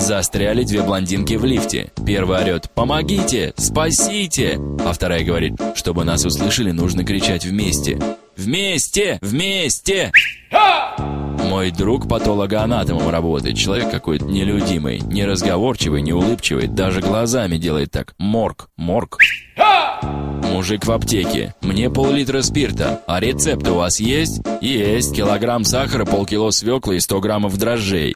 Застряли две блондинки в лифте. Первая орет «Помогите! Спасите!» А вторая говорит «Чтобы нас услышали, нужно кричать вместе». Вместе! Вместе! Мой друг патологоанатомом работает. Человек какой-то нелюдимый, неразговорчивый, неулыбчивый. Даже глазами делает так. Морг, морг. Мужик в аптеке. Мне пол-литра спирта. А рецепт у вас есть? Есть. Килограмм сахара, полкило свеклы и 100 граммов дрожжей.